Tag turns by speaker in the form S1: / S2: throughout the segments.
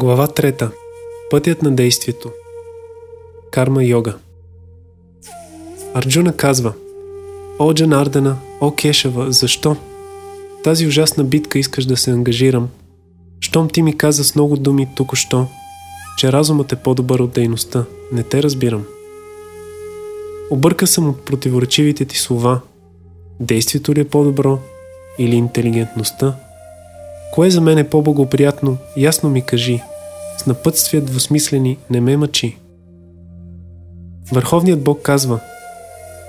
S1: Глава 3. Пътят на действието. Карма йога. Арджуна казва О, Джанардана, о, Кешава, защо? Тази ужасна битка искаш да се ангажирам. Щом ти ми каза с много думи тук-що, че разумът е по-добър от дейността. Не те разбирам. Обърка съм от противоречивите ти слова. Действието ли е по-добро или интелигентността? Кое за мен е по-благоприятно, ясно ми кажи. С напътствия двусмислени не ме мъчи. Върховният Бог казва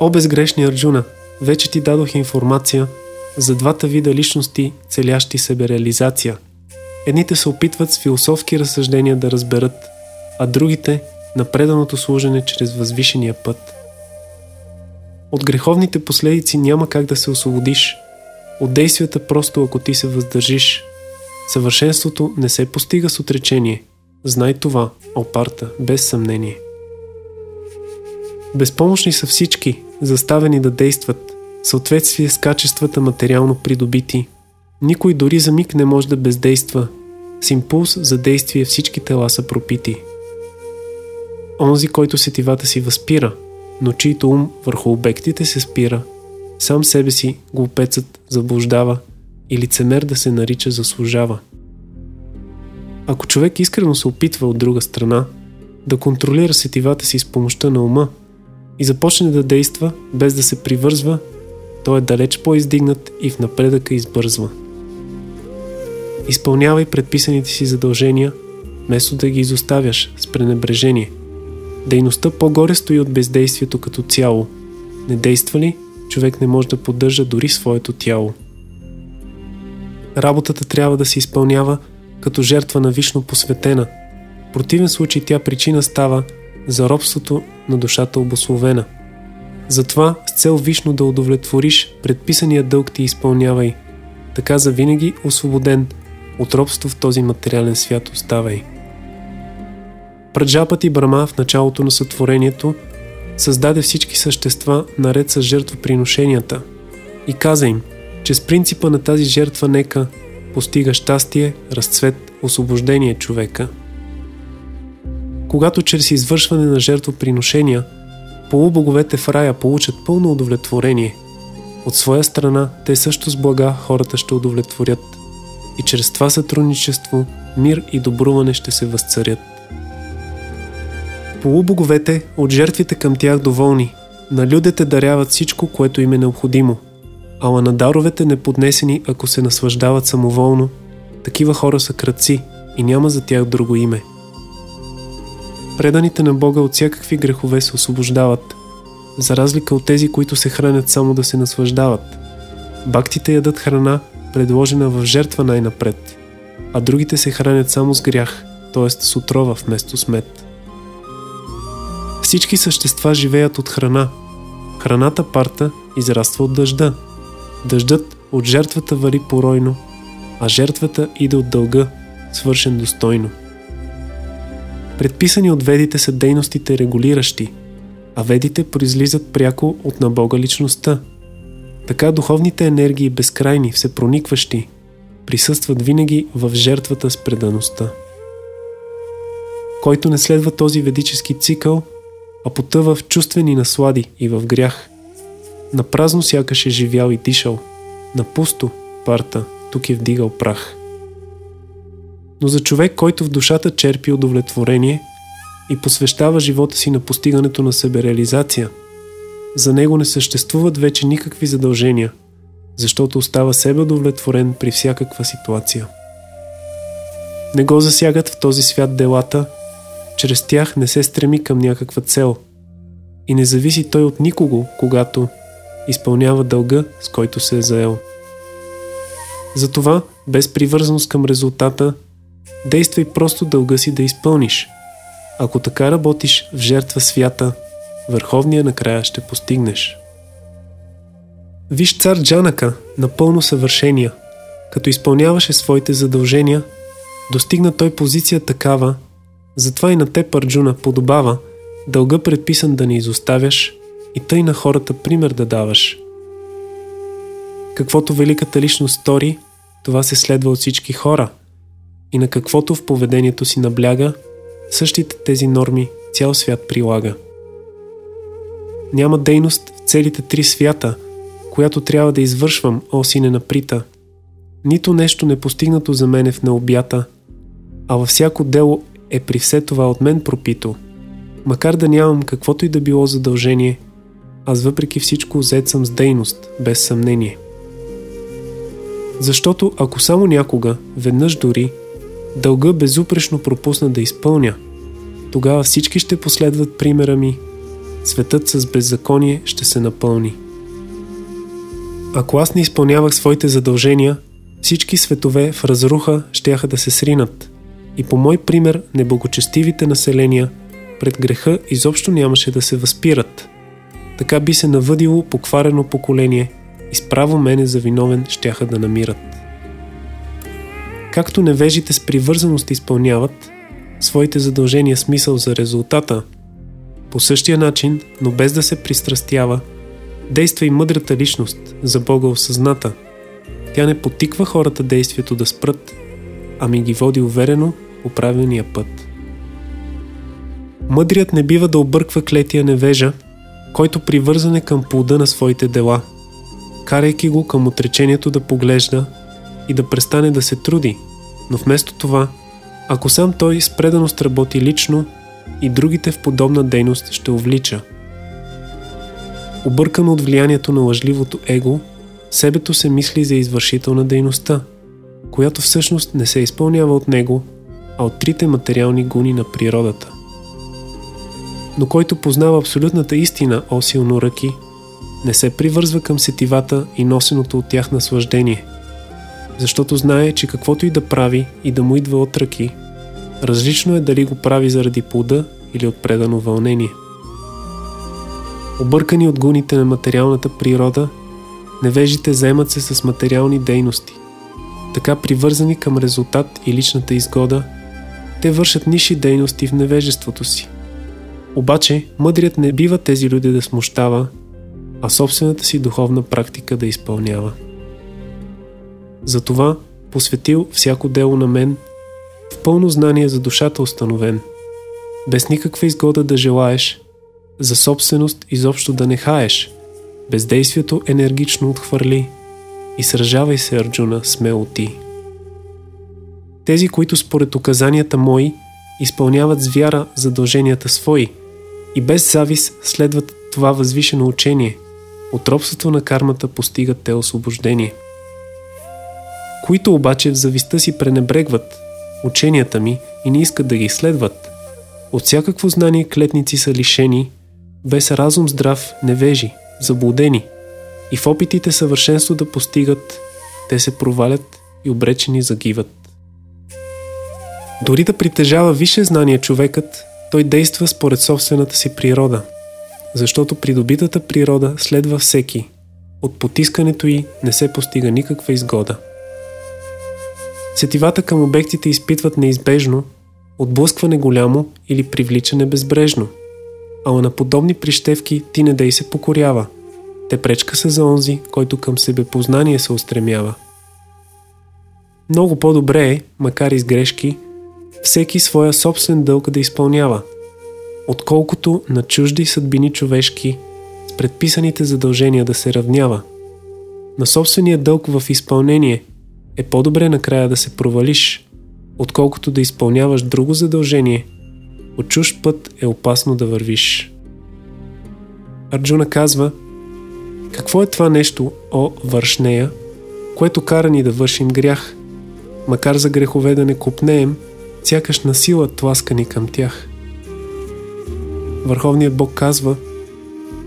S1: О безгрешни Арджуна, вече ти дадох информация за двата вида личности, целящи себе реализация. Едните се опитват с философски разсъждения да разберат, а другите на преданото служене чрез възвишения път. От греховните последици няма как да се освободиш. От действията просто ако ти се въздържиш. Съвършенството не се постига с отречение. Знай това, опарта, без съмнение. Безпомощни са всички, заставени да действат, съответствие с качествата материално придобити. Никой дори за миг не може да бездейства. С импулс за действие всички тела са пропити. Онзи, който сетивата си възпира, но чийто ум върху обектите се спира, сам себе си глупецът заблуждава и лицемер да се нарича заслужава. Ако човек искрено се опитва от друга страна да контролира сетивата си с помощта на ума и започне да действа без да се привързва, той е далеч по-издигнат и в напредъка избързва. Изпълнявай предписаните си задължения, вместо да ги изоставяш с пренебрежение. Дейността по-горе стои от бездействието като цяло. Не действа ли, човек не може да поддържа дори своето тяло. Работата трябва да се изпълнява като жертва на вишно посветена. В противен случай тя причина става за робството на душата обословена. Затова с цел вишно да удовлетвориш предписания дълг ти изпълнявай. Така за винаги освободен от робство в този материален свят оставай. Праджапати Брама в началото на сътворението създаде всички същества наред с жертвоприношенията и каза им, че с принципа на тази жертва нека постига щастие, разцвет, освобождение човека. Когато чрез извършване на жертвоприношения полубоговете в рая получат пълно удовлетворение, от своя страна те също с блага хората ще удовлетворят и чрез това сътрудничество мир и добруване ще се възцарят. Полубоговете от жертвите към тях доволни, на людите даряват всичко, което им е необходимо – ала на даровете неподнесени, ако се наслаждават самоволно, такива хора са кръци и няма за тях друго име. Преданите на Бога от всякакви грехове се освобождават, за разлика от тези, които се хранят само да се наслаждават. Бактите ядат храна, предложена в жертва най-напред, а другите се хранят само с грях, т.е. с отрова вместо с мед. Всички същества живеят от храна. Храната парта израства от дъжда – Дъждът от жертвата вали поройно, а жертвата иде от дълга, свършен достойно. Предписани от ведите са дейностите регулиращи, а ведите произлизат пряко от на Бога личността. Така духовните енергии безкрайни, всепроникващи, присъстват винаги в жертвата с предаността. Който не следва този ведически цикъл, а потъва в чувствени наслади и в грях – на празно сякаш е живял и дишал, на пусто парта тук е вдигал прах. Но за човек, който в душата черпи удовлетворение и посвещава живота си на постигането на себереализация, за него не съществуват вече никакви задължения, защото остава себе удовлетворен при всякаква ситуация. Не го засягат в този свят делата, чрез тях не се стреми към някаква цел и не зависи той от никого, когато изпълнява дълга, с който се е заел. Затова, без привързаност към резултата, действай просто дълга си да изпълниш. Ако така работиш в жертва свята, върховния накрая ще постигнеш. Виж цар Джанака, напълно съвършения. Като изпълняваше своите задължения, достигна той позиция такава, затова и на те, Парджуна, подобава дълга предписан да не изоставяш, и тъй на хората пример да даваш. Каквото великата личност стори, това се следва от всички хора. и на каквото в поведението си набляга, същите тези норми цял свят прилага. Няма дейност в целите три свята, която трябва да извършвам, о сине на Прита. Нито нещо непостигнато за мене в необята, а във всяко дело е при все това от мен пропито. Макар да нямам каквото и да било задължение, аз въпреки всичко взет съм с дейност, без съмнение. Защото ако само някога, веднъж дори, дълга безупречно пропусна да изпълня, тогава всички ще последват примера ми, светът с беззаконие ще се напълни. Ако аз не изпълнявах своите задължения, всички светове в разруха щяха да се сринат. И по мой пример, неблагочестивите населения пред греха изобщо нямаше да се възпират. Така би се навъдило покварено поколение и справо мене за виновен щяха да намират. Както невежите с привързаност изпълняват своите задължения смисъл за резултата, по същия начин, но без да се пристрастява, действа и мъдрата личност за Бога осъзната. Тя не потиква хората действието да спрат, ами ги води уверено по правилния път. Мъдрият не бива да обърква клетия невежа, който привързане към плода на своите дела, карайки го към отречението да поглежда и да престане да се труди, но вместо това, ако сам той с преданост работи лично, и другите в подобна дейност ще увлича. Объркан от влиянието на лъжливото его, себето се мисли за извършител на дейността, която всъщност не се изпълнява от него, а от трите материални гуни на природата. Но който познава абсолютната истина о силно ръки, не се привързва към сетивата и носеното от тях наслаждение, защото знае, че каквото и да прави и да му идва от ръки, различно е дали го прави заради плода или от предано вълнение. Объркани от гуните на материалната природа, невежите заемат се с материални дейности. Така привързани към резултат и личната изгода, те вършат ниши дейности в невежеството си. Обаче, мъдрият не бива тези люди да смущава, а собствената си духовна практика да изпълнява. Затова посветил всяко дело на мен, в пълно знание за душата установен, без никаква изгода да желаеш, за собственост изобщо да не хаеш, бездействието енергично отхвърли и сражавай се, Арджуна, смело ти. Тези, които според указанията мои изпълняват с вяра задълженията свои и без завис следват това възвишено учение, от робството на кармата постигат те освобождение. Които обаче в завистта си пренебрегват ученията ми и не искат да ги следват, от всякакво знание клетници са лишени, без разум здрав, невежи, заблудени и в опитите съвършенство да постигат, те се провалят и обречени загиват. Дори да притежава висше знание човекът, той действа според собствената си природа, защото придобитата природа следва всеки. От потискането й не се постига никаква изгода. Сетивата към обектите изпитват неизбежно отблъскване голямо или привличане безбрежно. Ала на подобни прищевки ти не дей се покорява. Те пречка са за онзи, който към себепознание се устремява. Много по-добре е, макар и с грешки, всеки своя собствен дълг да изпълнява, отколкото на чужди съдбини човешки с предписаните задължения да се равнява. На собствения дълг в изпълнение е по-добре накрая да се провалиш, отколкото да изпълняваш друго задължение. От чужд път е опасно да вървиш. Арджуна казва, какво е това нещо, о вършнея, което кара ни да вършим грях, макар за грехове да не купнеем, сякаш на сила тласкани към тях. Върховният Бог казва,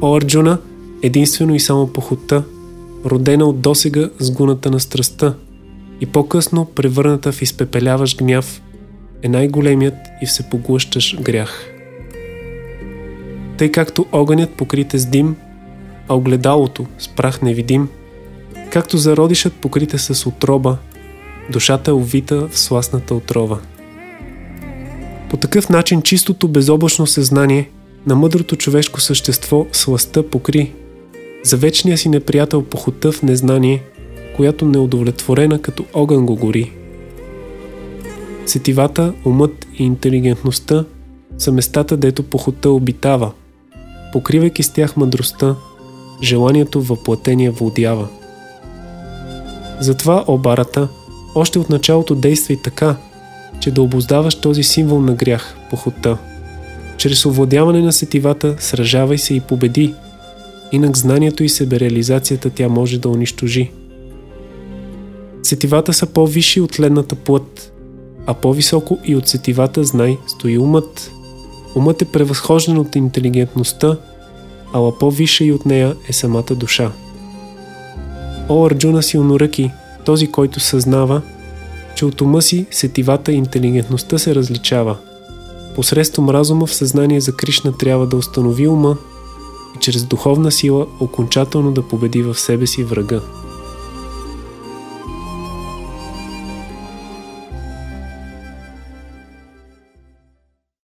S1: О Арджуна, единствено и само похота, родена от досега с гуната на страстта, и по-късно превърната в изпепеляващ гняв е най-големият и всепоглъщащ грях. Тъй както огънят покрите с дим, а огледалото с прах невидим, както зародишът покрите с отроба, душата е увита в сластната отрова. По такъв начин чистото безоблачно съзнание на мъдрото човешко същество сластта покри, за вечния си неприятел похота в незнание – която неудовлетворена като огън го гори. Сетивата, умът и интелигентността са местата, дето похота обитава, покривайки с тях мъдростта, желанието въплатение владява. Затова обарата още от началото действай така, че да обоздаваш този символ на грях, похота. Чрез овладяване на сетивата сражавай се и победи, инак знанието и себереализацията тя може да унищожи. Сетивата са по-висши от ледната плът, а по-високо и от сетивата, знай, стои умът. Умът е превъзхожден от интелигентността, ала по-висша и от нея е самата душа. О, Арджуна силноръки, този, който съзнава, че от ума си сетивата и интелигентността се различава. Посредством разума в съзнание за Кришна трябва да установи ума и чрез духовна сила окончателно да победи в себе си врага.